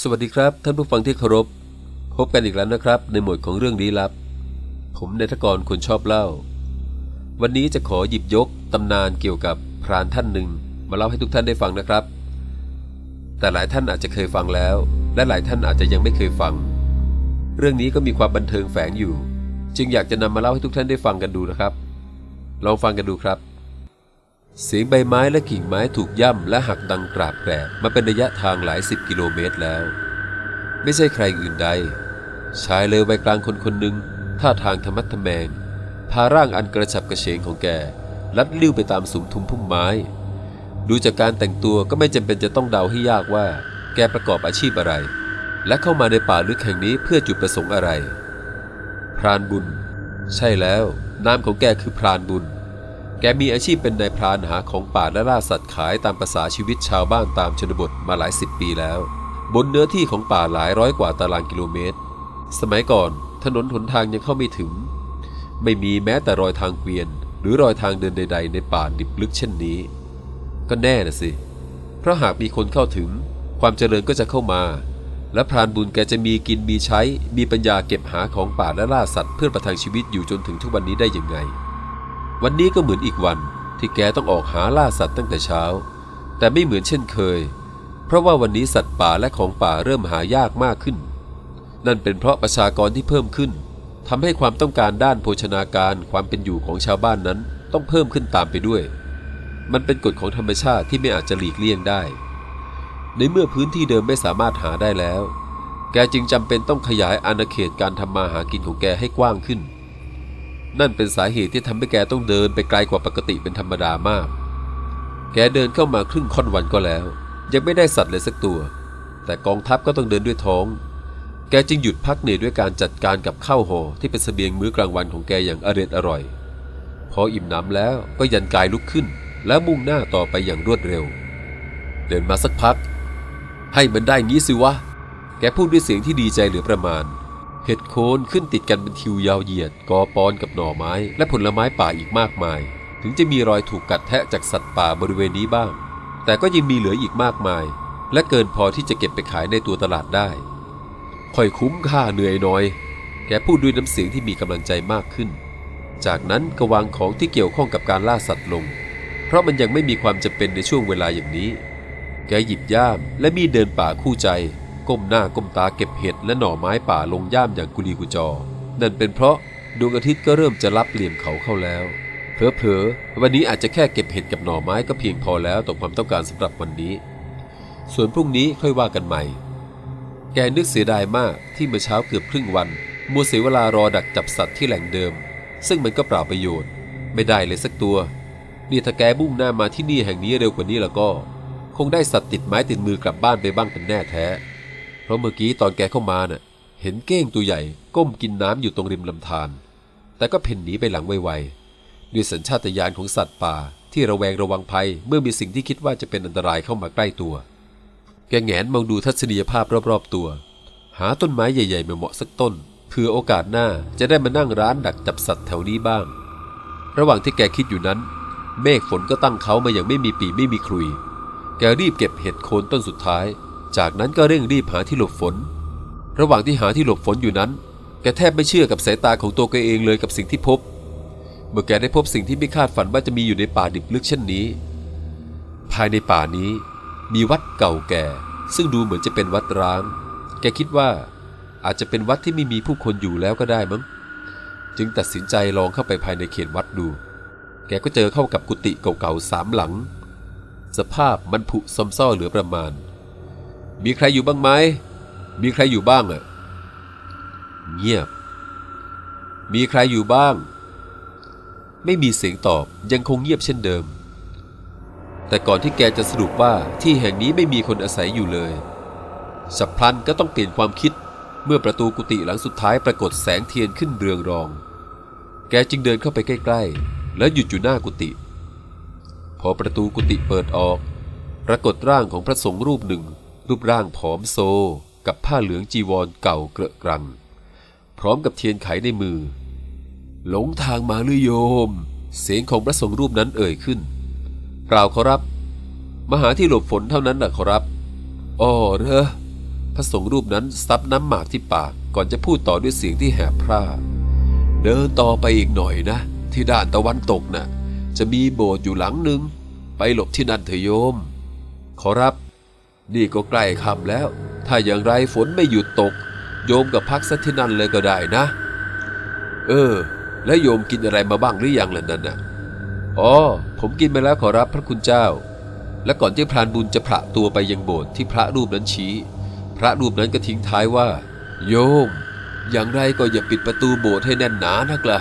สวัสดีครับท่านผู้ฟังที่เคารพ พบกันอีกแล้วนะครับ ในหมวดของเรื่องลี้ลับ ผมนายทกรคนชอบเล่า วันนี้จะขอหยิบยกตำนานเกี่ยวกับพรานท่านหนึ่ง มาเล่าให้ทุกท่านได้ฟังนะครับ แต่หลายท่านอาจจะเคยฟังแล้ว และหลายท่านอาจจะยังไม่เคยฟัง เรื่องนี้ก็มีความบันเทิงแฝงอยู่ จึงอยากจะนำมาเล่าให้ทุกท่านได้ฟังกันดูนะครับ ลองฟังกันดูครับ เสียงใบไม้และกิ่งไม้ถูกย่ำและหักดังกราบแกรบมาเป็นระยะทางหลายสิบกิโลเมตรแล้ว ไม่ใช่ใครอื่นใด ชายเลวใบกลางคนคนหนึ่งท่าทางธรรมัดทแมง พาร่างอันกระฉับกระเฉงของแก ลัดลิ้วไปตามสุมทุมพุ่มไม้ ดูจากการแต่งตัวก็ไม่จำเป็นจะต้องเดาให้ยากว่า แกประกอบอาชีพอะไร และเข้ามาในป่าลึกแห่งนี้เพื่อจุดประสงค์อะไร พรานบุญ ใช่แล้วนามของแกคือพรานบุญ แกมีอาชีพเป็นนายพรานหาของป่าและล่าสัตว์ขายตามภาษาชีวิตชาวบ้านตามชนบทมาหลายสิบปีแล้ว บนเนื้อที่ของป่าหลายร้อยกว่าตารางกิโลเมตร สมัยก่อนถนนหนทางยังเข้าไม่ถึง ไม่มีแม้แต่รอยทางเกวียน หรือรอยทางเดินใด ๆ ในป่าดิบลึกเช่นนี้ ก็แน่นะสิ เพราะหากมีคนเข้าถึง ความเจริญก็จะเข้ามา และพรานบุญแกจะมีกินมีใช้ มีปัญญาเก็บหาของป่าและล่าสัตว์เพื่อประทังชีวิตอยู่จนถึงทุกวันนี้ได้อยังไง วันนี้ก็เหมือนอีกวันที่แกต้องออกหาล่าสัตว์ตั้งแต่เช้า แต่ไม่เหมือนเช่นเคย เพราะว่าวันนี้สัตว์ป่าและของป่าเริ่มหายากมากขึ้น นั่นเป็นเพราะประชากรที่เพิ่มขึ้นทำให้ความต้องการด้านโภชนาการความเป็นอยู่ของชาวบ้านนั้นต้องเพิ่มขึ้นตามไปด้วย มันเป็นกฎของธรรมชาติที่ไม่อาจจะหลีกเลี่ยงได้ ในเมื่อพื้นที่เดิมไม่สามารถหาได้แล้ว แกจึงจำเป็นต้องขยายอาณาเขตการทำมาหากินของแกให้กว้างขึ้น นั่นเป็นสาเหตุที่ทำให้แกต้องเดินไปไกลกว่าปกติเป็นธรรมดามาก แกเดินเข้ามาครึ่งค่อนวันก็แล้ว ยังไม่ได้สัตว์เลยสักตัว แต่กองทัพก็ต้องเดินด้วยท้อง แกจึงหยุดพักเหนื่อยด้วยการจัดการกับข้าวห่อที่เป็นเสบียงมื้อกลางวันของแกอย่างอร็ดอร่อย พออิ่มหนำแล้วก็ยันกายลุกขึ้น แล้วมุ่งหน้าต่อไปอย่างรวดเร็ว เดินมาสักพัก ให้มันได้งี้สิวะ แกพูดด้วยเสียงที่ดีใจเหลือประมาณ เห็ดโคนขึ้นติดกันเป็นทิวยาวเหยียดกอปอนกับหน่อไม้ และผลไม้ป่าอีกมากมาย ถึงจะมีรอยถูกกัดแทะจากสัตว์ป่าบริเวณนี้บ้าง แต่ก็ยังมีเหลืออีกมากมาย และเกินพอที่จะเก็บไปขายในตัวตลาดได้ค่อยคุ้มค่าเหนื่อยน่อย แกพูดด้วยน้ำเสียงที่มีกำลังใจมากขึ้น จากนั้นก็วางของที่เกี่ยวข้องกับการล่าสัตว์ลง เพราะมันยังไม่มีความจำเป็นในช่วงเวลาอย่างนี้ แกหยิบย่ามและมีดเดินป่าคู่ใจ ก้มหน้าก้มตาเก็บเห็ดและหน่อไม้ป่าลงย่ามอย่างกุลีกุจอ นั่นเป็นเพราะดวงอาทิตย์ก็เริ่มจะรับเหลี่ยมเขาเข้าแล้วเผลอๆวันนี้อาจจะแค่เก็บเห็ดกับหน่อไม้ก็เพียงพอแล้วต่อความต้องการสำหรับวันนี้ ส่วนพรุ่งนี้ค่อยว่ากันใหม่ แกนึกเสียดายมากที่เมื่อเช้าเกือบครึ่งวันมัวเสียเวลารอดักจับสัตว์ที่แหล่งเดิม ซึ่งมันก็เปล่าประโยชน์ ไม่ได้เลยสักตัว นี่ถ้าแกบุ่งหน้ามาที่นี่แห่งนี้เร็วกว่านี้แล้วก็ คงได้สัตว์ติดไม้ติดมือกลับบ้านไปบ้างเป็นแน่แท้ ราะเมื่อกี้ตอนแกเข้ามาน่ะ เห็นเก้งตัวใหญ่ ก้มกินน้ำอยู่ตรงริมลำธารแต่ก็เพ่นหนีไปหลังไวๆด้วยสัญชาตญาณของสัตว์ป่า ที่ระแวงระวังภัยเมื่อมีสิ่งที่คิดว่าจะเป็นอันตรายเข้ามาใกล้ตัว แกแงนมองดูทัศนียภาพรอบๆตัว หาต้นไม้ใหญ่ๆมาเหมาะสักต้นเพื่อโอกาสหน้าจะได้มานั่งร้านดักจับสัตว์แถวนี้บ้าง ระหว่างที่แกคิดอยู่นั้น เมฆฝนก็ตั้งเขามาอย่างไม่มีปีไม่มีครุย แกรีบเก็บเห็ดโคนต้นสุดท้าย จากนั้นก็เร่งรีบหาที่หลบฝน ระหว่างที่หาที่หลบฝนอยู่นั้น แกแทบไม่เชื่อกับสายตาของตัวแกเองเลยกับสิ่งที่พบ เมื่อแกได้พบสิ่งที่ไม่คาดฝันว่าจะมีอยู่ในป่าดิบลึกเช่นนี้ ภายในป่านี้ มีวัดเก่าแก่ ซึ่งดูเหมือนจะเป็นวัดร้าง แกคิดว่าอาจจะเป็นวัดที่ไม่มีผู้คนอยู่แล้วก็ได้มั้ง จึงตัดสินใจลองเข้าไปภายในเขตวัดดู แกก็เจอเข้ากับกุฏิเก่าๆสามหลัง สภาพมันผุซอมซ่อเหลือประมาณ มีใครอยู่บ้างไหม มีใครอยู่บ้างอะเงียบ มีใครอยู่บ้าง ไม่มีเสียงตอบยังคงเงียบเช่นเดิม แต่ก่อนที่แกจะสรุปว่าที่แห่งนี้ไม่มีคนอาศัยอยู่เลยสับพลันก็ต้องเปลี่ยนความคิด เมื่อประตูกุฏิหลังสุดท้ายปรากฏแสงเทียนขึ้นเรืองรอง แกจึงเดินเข้าไปใกล้ๆ แล้วหยุดอยู่หน้ากุฏิพอประตูกุฏิเปิดออก ปรากฏร่างของพระสงฆ์รูปหนึ่ง รูปร่างผอมโซ กับผ้าเหลืองจีวรเก่าเกลอะกรัง พร้อมกับเทียนไขในมือ หลงทางมาหรือโยม เสียงของพระสงฆ์รูปนั้นเอ่ยขึ้นเปล่าขอรับ มาหาที่หลบฝนเท่านั้นแหละขอรับอ๋อเรอพระสงฆ์รูปนั้นซับน้ำหมากที่ปากก่อนจะพูดต่อด้วยเสียงที่แหบพร่า เดินต่อไปอีกหน่อยนะ ที่ด้านตะวันตกนะ่ะ จะมีโบสถ์อยู่หลังหนึ่งไปหลบที่นั่นเถอะโยม ขอรับ นี่ก็ใกล้ค่ำแล้ว ถ้าอย่างไรฝนไม่หยุดตก โยมกับพักสักที่นั่นเลยก็ได้นะ เออ แล้วโยมกินอะไรมาบ้างหรือยังล่ะนั่นน่ะอ๋อ ผมกินไปแล้วขอรับพระคุณเจ้า และก่อนที่พรานบุญจะพระตัวไปยังโบสถ์ที่พระรูปนั้นชี้ พระรูปนั้นก็ทิ้งท้ายว่า โยม อย่างไรก็อย่าปิดประตูโบสถ์ให้แน่นหนานักละ่ะ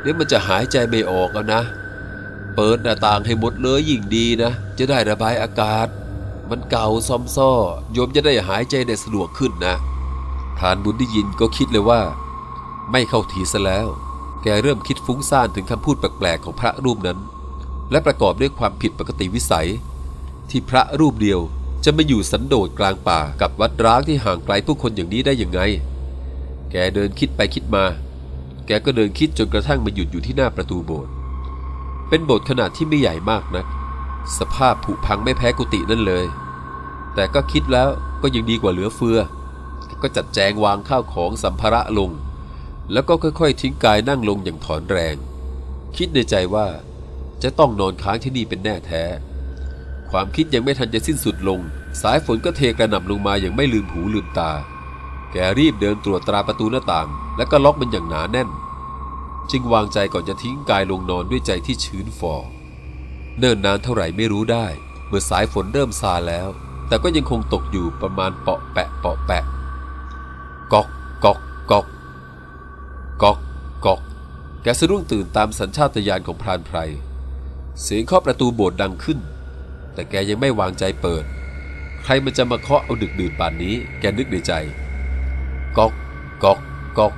เดี๋ยวมันจะหายใจไม่ออกอะนะ เปิดหน้าต่างให้หมดเลยยิ่งดีนะ จะได้ระบายอากาศ มันเก่าซอมซ่อโยมจะได้หายใจได้สะดวกขึ้นนะพรานบุญได้ยินก็คิดเลยว่า ไม่เข้าทีซะแล้ว แกเริ่มคิดฟุ้งซ่านถึงคำพูดแปลกๆของพระรูปนั้น และประกอบด้วยความผิดปกติวิสัย ที่พระรูปเดียวจะมาอยู่สันโดษกลางป่ากับวัดร้างที่ห่างไกลผู้คนอย่างนี้ได้ยังไง แกเดินคิดไปคิดมา แกก็เดินคิดจนกระทั่งมาหยุดอยู่ที่หน้าประตูโบสถ์ เป็นโบสถ์ขนาดที่ไม่ใหญ่มากนะัก สภาพผุพังไม่แพ้กุฏินั่นเลย แต่ก็คิดแล้วก็ยังดีกว่าเหลือเฟือ ก็จัดแจงวางข้าวของสัมภาระลง แล้วก็ค่อยๆ ทิ้งกายนั่งลงอย่างถอนแรง คิดในใจว่าจะต้องนอนค้างที่นี่เป็นแน่แท้ ความคิดยังไม่ทันจะสิ้นสุดลง สายฝนก็เทกระหน่ำลงมาอย่างไม่ลืมหูลืมตา แกรีบเดินตรวจตราประตูหน้าต่าง แล้วก็ล็อกมันอย่างหนาแน่น จึงวางใจก่อนจะทิ้งกายลงนอนด้วยใจที่ชื้นฟอเนิ่นนานเท่าไหร่ไม่รู้ได้ เมื่อสายฝนเริ่มซาแล้ว แต่ก็ยังคงตกอยู่ประมาณเปาะแปะเปาะแปะกอกกอกกอกกอกกอกแกสะดุ้งตื่นตามสัญชาตญาณของพรานไพร เสียงเคาะประตูโบสถ์ดังขึ้น แต่แกยังไม่วางใจเปิด ใครมันจะมาเคาะเอาดึกดื่นป่านนี้ แกนึกในใจกอกกอกกอก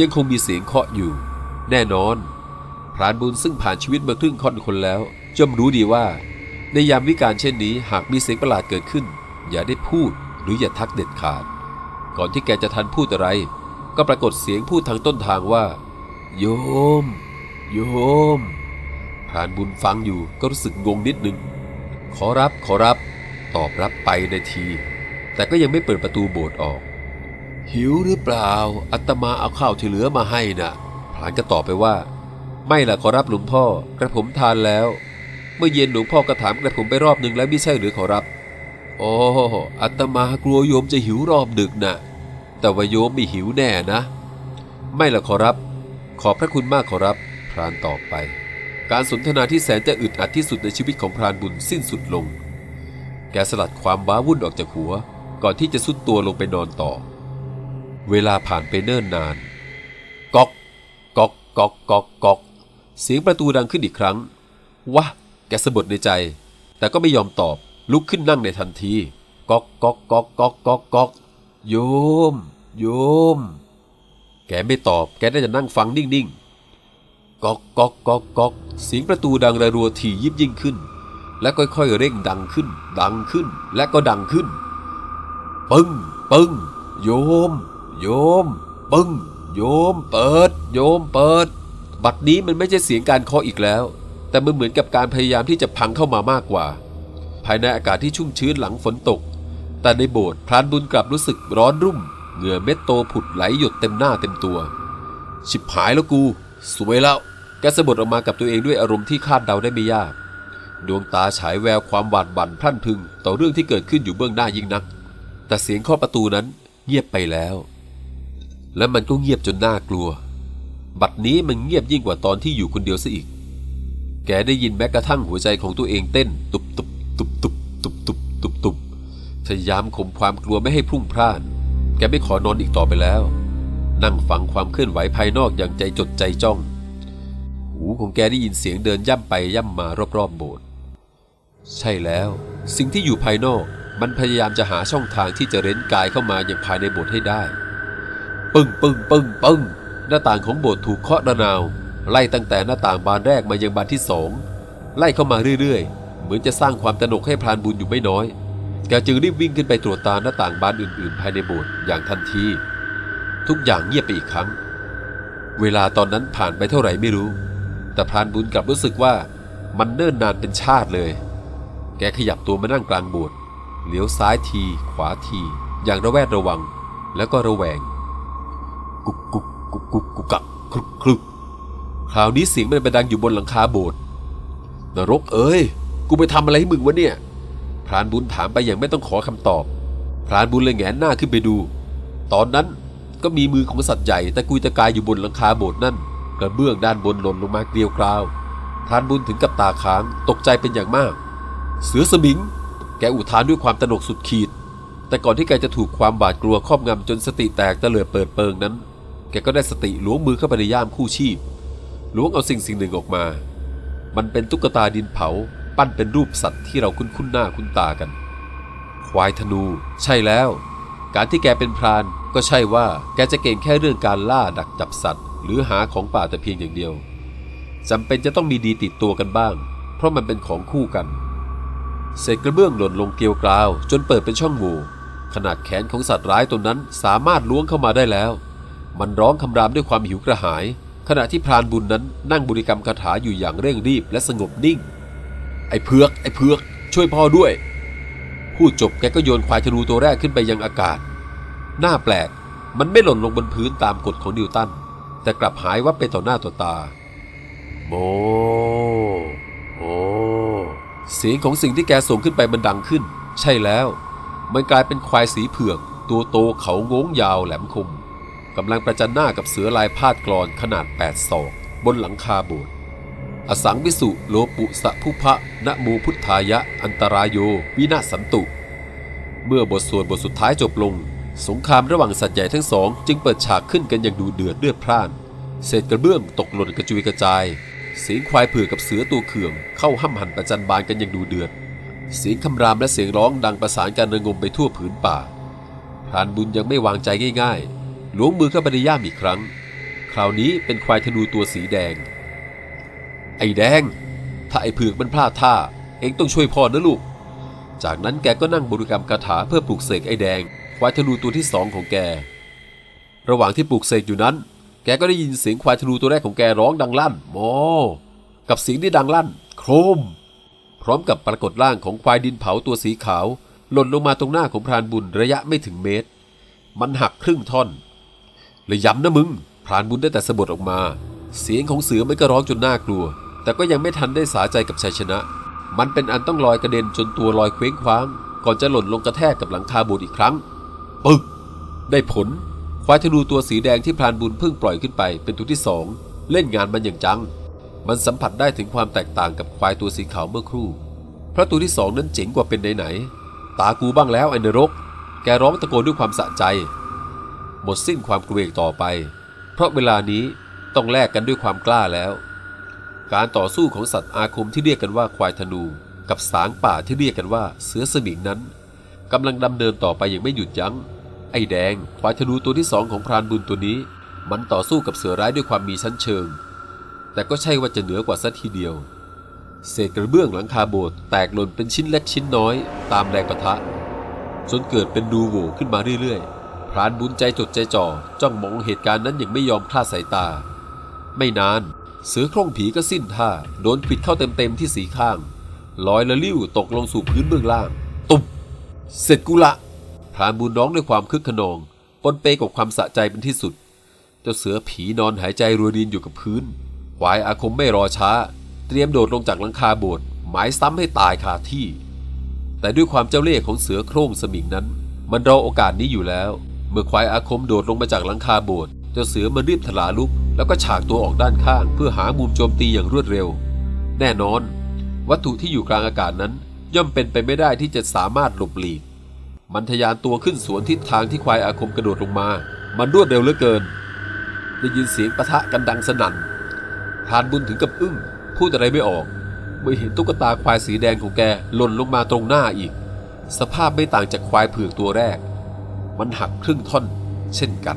ยังคงมีเสียงเคาะอยู่ แน่นอน พรานบุญซึ่งผ่านชีวิตมาครึ่งค่อนคนแล้วย่อมรู้ดีว่า ในยามวิการเช่นนี้หากมีเสียงประหลาดเกิดขึ้น อย่าได้พูดหรืออย่าทักเด็ดขาด ก่อนที่แกจะทันพูดอะไร ก็ปรากฏเสียงพูดทางต้นทางว่า โยม โยมพรานบุญฟังอยู่ก็รู้สึกงงนิดนึง ขอรับขอรับ ตอบรับไปในที แต่ก็ยังไม่เปิดประตูโบสถ์ออก หิวหรือเปล่าอัตมาเอาข้าวที่เหลือมาให้นะ่ะพรานก็ตอบไปว่า ไม่ล่ะขอรับหลวงพ่อกระผมทานแล้ว เมื่อเย็นหลวงพ่อก็ถามกระผมไปรอบหนึ่งแล้วไม่ใช่หรือขอรับ โอ้อัตมากลัวโยมจะหิวรอบดึกนะ่ะ แต่ว่าโยมไม่หิวแน่นะ ไม่ละขอรับ ขอบพระคุณมากขอรับ พรานตอบไป การสนทนาที่แสนจะอึดอัดที่สุดในชีวิตของพรานบุญสิ้นสุดลง แกสลัดความว้าวุ่นออกจากหัว ก่อนที่จะสุดตัวลงไปนอนต่อ เวลาผ่านไปเนิ่นนาน ก๊อก ก๊อก ก๊อก ก๊อก ก๊อก เสียงประตูดังขึ้นอีกครั้ง วะ แกสะบดในใจ แต่ก็ไม่ยอมตอบ ลุกขึ้นนั่งในทันทีก๊อกก๊อกก๊อกก๊อกก๊อกก๊อกโยม โยม แกไม่ตอบ แกได้จะนั่งฟังนิ่งๆก๊อกก๊อกก๊อกก๊อกเสียงประตูดังระรัวถี่ยิบยิ่งขึ้น และค่อยๆเร่งดังขึ้น ดังขึ้น และก็ดังขึ้น ปึ้งปึ้งโยม โยม ปึ้ง โยม เปิด โยมเปิด บัดนี้มันไม่ใช่เสียงการเคาะอีกแล้ว แต่มันเหมือนกับการพยายามที่จะพังเข้ามามากกว่า ภายในอากาศที่ชุ่มชื้นหลังฝนตก แต่ในโบสถ์พรานบุญกลับรู้สึกร้อนรุ่ม เหงื่อเม็ดโตผุดไหลหยดเต็มหน้าเต็มตัว ชิบหายแล้วกู สวยแล้วแกสะบดออกมากับตัวเองด้วยอารมณ์ที่คาดเดาได้ไม่ยาก ดวงตาฉายแววความหวาดหวั่นพรั่นพึง ต่อเรื่องที่เกิดขึ้นอยู่เบื้องหน้ายิ่งนัก แต่เสียงเคาะประตูนั้นเงียบไปแล้ว และมันก็เงียบจนน่ากลัว บัดนี้มันเงียบยิ่งกว่าตอนที่อยู่คนเดียวซะอีก แกได้ยินแม้กระทั่งหัวใจของตัวเองเต้น ตุบตุบตุบตุบตุบตุบตุบตุบพยายามข่มความกลัวไม่ให้พรุ่งพล่าน แกไม่ขอนอนอีกต่อไปแล้ว นั่งฟังความเคลื่อนไหวภายนอกอย่างใจจดใจจ้อง หูของแกได้ยินเสียงเดินย่ำไปย่ำมารอบๆโบสถ์ใช่แล้ว สิ่งที่อยู่ภายนอกมันพยายามจะหาช่องทางที่จะเร้นกายเข้ามาอย่างภายในโบสถ์ให้ได้ ปึ้งปึ้งปึ้งปึ้งหน้าต่างของโบสถ์ถูกเคาะระนาว ไล่ตั้งแต่หน้าต่างบานแรกมายังบานที่สองไล่เข้ามาเรื่อยๆ เหมือนจะสร้างความตระหนกให้พรานบุญอยู่ไม่น้อย แกจึงรีบวิ่งขึ้นไปตรวจตาหน้าต่างบานอื่นๆ ภายในโบสถ์อย่างทันที ทุกอย่างเงียบไปอีกครั้ง เวลาตอนนั้นผ่านไปเท่าไหร่ไม่รู้ แต่พรานบุญกลับรู้สึกว่ามันเนิ่นนานเป็นชาติเลย แกขยับตัวมานั่งกลางโบสถ์เลี้ยวซ้ายที ขวาที อย่างระแวดระวัง แล้วก็ระแวง กุกกุกกุกกุกกุกกักครุกครุก คราวนี้เสียงมันไปดังอยู่บนหลังคาโบสถ์นรกเอ้ย กูไปทำอะไรให้มึงวะเนี่ย พรานบุญถามไปอย่างไม่ต้องขอคำตอบ พรานบุญเลยแงนหน้าขึ้นไปดู ตอนนั้นก็มีมือของสัตว์ใหญ่ตะกุยตะกายอยู่บนหลังคาโบสถ์นั่น กระเบื้องด้านบนหล่นลงมาเกลียวกราว พรานบุญถึงกับตาค้างตกใจเป็นอย่างมาก เสือสมิง แกอุทานด้วยความตระหนกสุดขีด แต่ก่อนที่แกจะถูกความบาดกลัวครอบงำจนสติแตกตะเลิดเปิดเปิงนั้น แกก็ได้สติล้วงมือเข้าไปในย่ามคู่ชีพ ล้วงเอาสิ่งสิ่งหนึ่งออกมา มันเป็นตุ๊กตาดินเผา ปั้นเป็นรูปสัตว์ที่เราคุ้นคุ้นหน้าคุ้นตากัน ควายธนู ใช่แล้ว การที่แกเป็นพรานก็ใช่ว่าแกจะเก่งแค่เรื่องการล่าดักจับสัตว์ หรือหาของป่าแต่เพียงอย่างเดียวจำเป็นจะต้องมีดีติดตัวกันบ้าง เพราะมันเป็นของคู่กันเศษกระเบื้องหล่นลงเกลียวกราว จนเปิดเป็นช่องโหว่ขนาดแขนของสัตว์ร้ายตัวนั้นสามารถล้วงเข้ามาได้แล้ว มันร้องคำรามด้วยความหิวกระหาย ขณะที่พรานบุญนั้นนั่งบริกรรมคาถาอยู่อย่างเร่งรีบและสงบนิ่ง ไอ้เพือก ไอ้เพือก ช่วยพ่อด้วย พูดจบแกก็โยนควายธนูตัวแรกขึ้นไปยังอากาศ หน้าแปลก มันไม่หล่นลงบนพื้นตามกฎของนิวตัน แต่กลับหายวับไปต่อหน้าต่อตา โมโมเสียงของสิ่งที่แกส่งขึ้นไปมันดังขึ้น ใช่แล้ว มันกลายเป็นควายสีเผือก ตัวโตเขาโงงยาวแหลมคม กำลังประจันหน้ากับเสือลายพาดกรอนขนาดแปดศอกบนหลังคาโบสถ์อสังวิสุโลปุสะพุพะนะมูพุทธายะ อันตรายโย วินาศสันตุ เมื่อบทสวดบทสุดท้ายจบลง สงครามระหว่างสัตว์ใหญ่ทั้งสอง จึงเปิดฉากขึ้นกันอย่างดูเดือดเลือดพล่าน เศษกระเบื้องตกหล่นกระจุยกระจาย เสียงควายเผือกกับเสือตัวเขื่อง เข้าห้ำหันประจันบานกันอย่างดูเดือด เสียงคำรามและเสียงร้องดังประสานกันระงมไปทั่วผืนป่าพรานบุญยังไม่วางใจง่ายๆ ลวงมือเข้าไปในย่ามอีกครั้ง คราวนี้เป็นควายธนูตัวสีแดง ไอ้แดง ถ้าไอ้เผือกมันพลาดท่า เองต้องช่วยพ่อนะลูก จากนั้นแกก็นั่งบริกรรมคาถาเพื่อปลุกเสกไอ้แดง ควายธนูตัวที่สองของแก ระหว่างที่ปลุกเสกอยู่นั้น แกก็ได้ยินเสียงควายธนูตัวแรกของแกร้องดังลั่นโมกับเสียงที่ดังลั่น โครม พร้อมกับปรากฏร่างของควายดินเผาตัวสีขาวหล่นลงมาตรงหน้าของพรานบุญระยะไม่ถึงเมตร มันหักครึ่งท่อน เลยย้ำนะมึง พรานบุญได้แต่สะบดออกมา เสียงของเสือมันก็ร้องจนน่ากลัว แต่ก็ยังไม่ทันได้สาใจกับชัยชนะ มันเป็นอันต้องลอยกระเด็นจนตัวลอยเคว้งคว้าง ก่อนจะหล่นลงกระแทกกับหลังคาโบสถ์อีกครั้ง ปึก ได้ผล ควายธนูตัวสีแดงที่พรานบุญเพิ่งปล่อยขึ้นไปเป็นตัวที่สองเล่นงานมันอย่างจัง มันสัมผัสได้ถึงความแตกต่างกับควายตัวสีขาวเมื่อครู่ เพราะตัวที่สองนั้นเจ๋งกว่าเป็นไหนๆตากูบ้างแล้วไอ้นรก แกร้องตะโกนด้วยความสะใจ หมดสิ้นความกลัวอีกต่อไป เพราะเวลานี้ต้องแลกกันด้วยความกล้าแล้ว การต่อสู้ของสัตว์อาคมที่เรียกกันว่าควายธนู กับสางป่าที่เรียกกันว่าเสือสมิงนั้นกำลังดำเนินต่อไปอย่างไม่หยุดยัง้ง ไอ้แดง ควายธนูตัวที่สองของพรานบุญตัวนี้ มันต่อสู้กับเสือร้ายด้วยความมีชั้นเชิง แต่ก็ใช่ว่าจะเหนือกว่าสัทีเดียว เศษกระเบื้องหลังคาโบสถ์แตกหล่นเป็นชิ้นเล็กชิ้นน้อย ตามแรงประทะ จนเกิดเป็นรูโหว่ขึ้นมาเรื่อยๆ รานบุญใจจดใจจ่อจ้องมองเหตุการณ์นั้นอย่างไม่ยอมคลาดสายตา ไม่นาน เสือโคร่งผีก็สิ้นท่าโดนขวิดเข้าเต็มๆที่สีข้างลอยละลิ้วตกลงสู่พื้นเบื้องล่าง ตุบเสร็จกูละพรานบุญร้องด้วยความคึกขนองปนเปกับความสะใจเป็นที่สุด เจ้าเสือผีนอนหายใจรัวดินอยู่กับพื้นควายอาคมไม่รอช้า เตรียมโดดลงจากหลังคาโบสถ์หมายซ้ำให้ตายคาที่ แต่ด้วยความเจ้าเล่ห์ของเสือโคร่งสมิงนั้น มันรอโอกาสนี้อยู่แล้ว เมื่อควายอาคมโดดลงมาจากหลังคาโบสถ์เจ้าเสือมันรีบถลาลุก แล้วก็ฉากตัวออกด้านข้าง เพื่อหามุมโจมตีอย่างรวดเร็ว แน่นอน วัตถุที่อยู่กลางอากาศนั้น ย่อมเป็นไปไม่ได้ที่จะสามารถหลบหลีก มันทะยานตัวขึ้นสวนทิศทางที่ควายอาคมกระโดดลงมา มันรวดเร็วเหลือเกิน ได้ยินเสียงปะทะกันดังสนั่นพานบุญถึงกับอึ้งพูดอะไรไม่ออกเมื่อเห็นตุ๊กตาควายสีแดงของแกหล่นลงมาตรงหน้าอีก สภาพไม่ต่างจากควายเผือกตัวแรก มันหักครึ่งท่อน เช่นกัน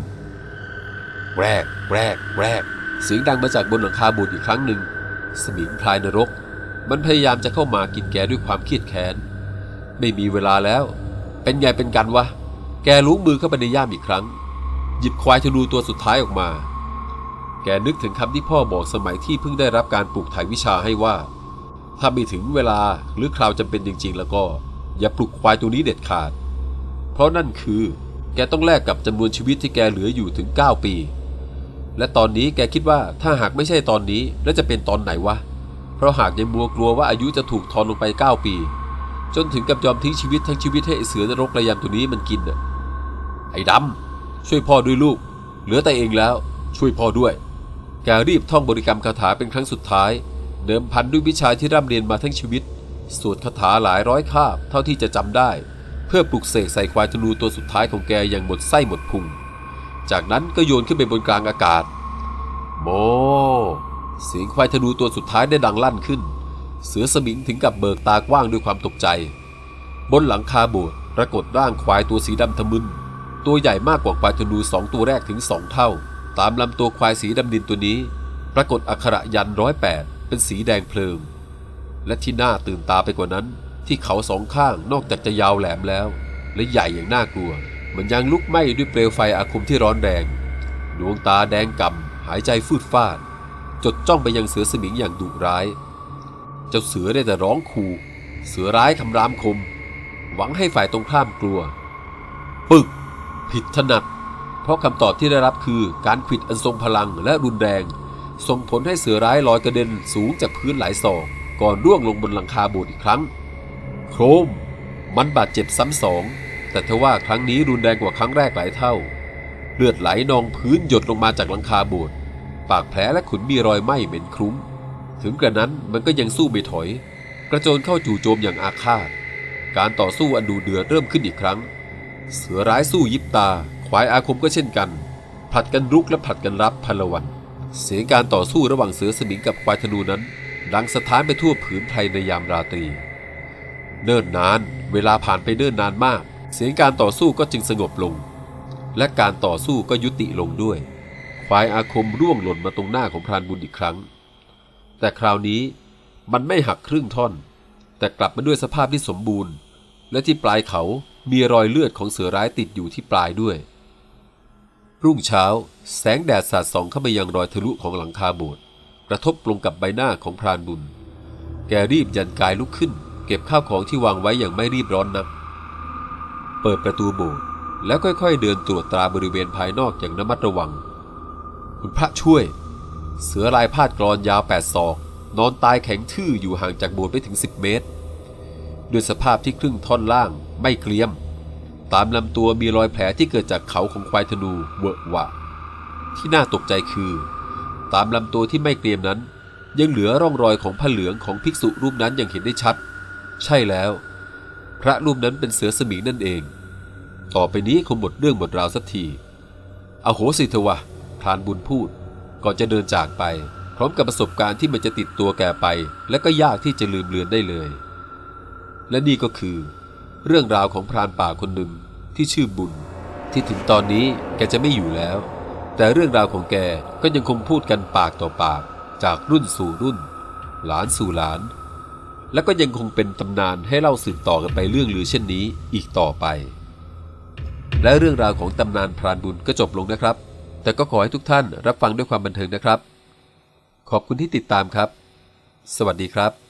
แรก แรก แรก เสียงดังมาจากบนหลังคาโบุตรอีกครั้งหนึ่ง สมิงพลายนรก มันพยายามจะเข้ามากินแกด้วยความเครียดแค้น ไม่มีเวลาแล้ว เป็นไงเป็นกันวะ แกลุกมือเข้าไปในย่ามอีกครั้ง หยิบควายธนูตัวสุดท้ายออกมา แกนึกถึงคำที่พ่อบอกสมัยที่เพิ่งได้รับการปลูกถ่ายวิชาให้ว่า ถ้าไม่ถึงเวลาหรือคราวจำเป็นจริง ๆ แล้วก็ อย่าปลุกควายตัวนี้เด็ดขาด เพราะนั่นคือ แกต้องแลกกับจำนวนชีวิตที่แกเหลืออยู่ถึง 9 ปี และตอนนี้แกคิดว่าถ้าหากไม่ใช่ตอนนี้แล้วจะเป็นตอนไหนวะ เพราะหากยังมัวกลัวว่าอายุจะถูกทอนลงไป 9 ปี จนถึงกับยอมทิ้งชีวิตทั้งชีวิตให้เสือนรกระยำตัวนี้มันกินน่ะไอ้ดำช่วยพ่อด้วยลูก เหลือแต่เองแล้ว ช่วยพ่อด้วย แกรีบท่องบริกรรมคาถาเป็นครั้งสุดท้าย เดิมพันด้วยวิชาที่ร่ำเรียนมาทั้งชีวิตสวดคาถาหลายร้อยคาบเท่าที่จะจำได้ เพื่อปลุกเสกใส่ควายธนูตัวสุดท้ายของแกอย่างหมดไส้หมดพุง จากนั้นก็โยนขึ้นไปบนกลางอากาศ โม เสียงควายธนูตัวสุดท้ายได้ดังลั่นขึ้น เสือสมิงถึงกับเบิกตากว้างด้วยความตกใจ บนหลังคาโบสถ์ปรากฏร่างควายตัวสีดำทะมึน ตัวใหญ่มากกว่าควายธนูสองตัวแรกถึงสองเท่า ตามลำตัวควายสีดำดินตัวนี้ ปรากฏอักขระยันร้อยแปดเป็นสีแดงเพลิง และที่น่าตื่นตาไปกว่านั้น ที่เขาสองข้างนอกจากจะยาวแหลมแล้ว และใหญ่อย่างน่ากลัว มันยังลุกไหม้ด้วยเปลวไฟอาคมที่ร้อนแรงดวงตาแดงกำหายใจฟืดฟาด จดจ้องไปยังเสือสมิงอย่างดุร้าย เจ้าเสือได้แต่ร้องขู่เสือร้ายคำรามคม หวังให้ฝ่ายตรงข้ามกลัว ปึก ผิดถนัด เพราะคำตอบที่ได้รับคือการขิดอันทรงพลังและรุนแรงส่งผลให้เสือร้ายลอยกระเด็นสูงจากพื้นหลายศอกก่อนร่วงลงบนหลังคาโบสถ์อีกครั้ง โครม มันบาดเจ็บซ้ำสอง แต่ทว่าครั้งนี้รุนแรงกว่าครั้งแรกหลายเท่า เลือดไหลนองพื้นหยดลงมาจากหลังคาโบสถ์ปากแผลและขุนมีรอยไหม้เหม็นคลุ้ม ถึงกระนั้นมันก็ยังสู้ไม่ถอย กระโจนเข้าจู่โจมอย่างอาฆาต การต่อสู้อันดูเดือดเริ่มขึ้นอีกครั้ง เสือร้ายสู้ยิบตา ควายอาคมก็เช่นกัน ผลัดกันรุกและผลัดกันรับพลวัน เสียงการต่อสู้ระหว่างเสือสมิงกับควายธนูนั้น ดังสะท้านไปทั่วผืนไพรในยามราตรี เนิ่นนาน เวลาผ่านไปเนิ่นนานมาก เสียงการต่อสู้ก็จึงสงบลง และการต่อสู้ก็ยุติลงด้วย ควายอาคมร่วงหล่นมาตรงหน้าของพรานบุญอีกครั้ง แต่คราวนี้มันไม่หักครึ่งท่อน แต่กลับมาด้วยสภาพที่สมบูรณ์ และที่ปลายเขามีรอยเลือดของเสือร้ายติดอยู่ที่ปลายด้วย รุ่งเช้า แสงแดดสาดส่องเข้าไปยังรอยทะลุของหลังคาโบสถ์กระทบลงกับใบหน้าของพรานบุญ แกรีบยันกายลุกขึ้น เก็บข้าวของที่วางไว้อย่างไม่รีบร้อนนัก เปิดประตูโบสถ์แล้วค่อยๆ เดินตรวจตราบริเวณภายนอกอย่างระมัดระวัง คุณพระช่วย เสือลายพาดกรอนยาวแปดศอก นอนตายแข็งทื่ออยู่ห่างจากโบสถ์ไปถึง 10 เมตร ด้วยสภาพที่ครึ่งท่อนล่างไม่เกลียม ตามลำตัวมีรอยแผลที่เกิดจากเขาของควายธนูเวอะหวะ ที่น่าตกใจคือ ตามลำตัวที่ไม่เกลียมนั้น ยังเหลือร่องรอยของผ้าเหลืองของภิกษุรูปนั้นอย่างเห็นได้ชัด ใช่แล้ว พระรูปนั้นเป็นเสือสมิงนั่นเอง ต่อไปนี้คงหมดเรื่องหมดราวสักทีเอาโหสิเถอะวะพรานบุญพูด ก่อนจะเดินจากไป พร้อมกับประสบการณ์ที่มันจะติดตัวแกไป และก็ยากที่จะลืมเลือนได้เลย และนี่ก็คือ เรื่องราวของพรานป่าคนหนึ่งที่ชื่อบุญ ที่ถึงตอนนี้แกจะไม่อยู่แล้ว แต่เรื่องราวของแกก็ยังคงพูดกันปากต่อปาก จากรุ่นสู่รุ่น หลานสู่หลาน และก็ยังคงเป็นตำนานให้เล่าสืบต่อกันไปเรื่องลือเช่นนี้อีกต่อไป และเรื่องราวของตำนานพรานบุญก็จบลงนะครับ แต่ก็ขอให้ทุกท่านรับฟังด้วยความบันเทิงนะครับ ขอบคุณที่ติดตามครับ สวัสดีครับ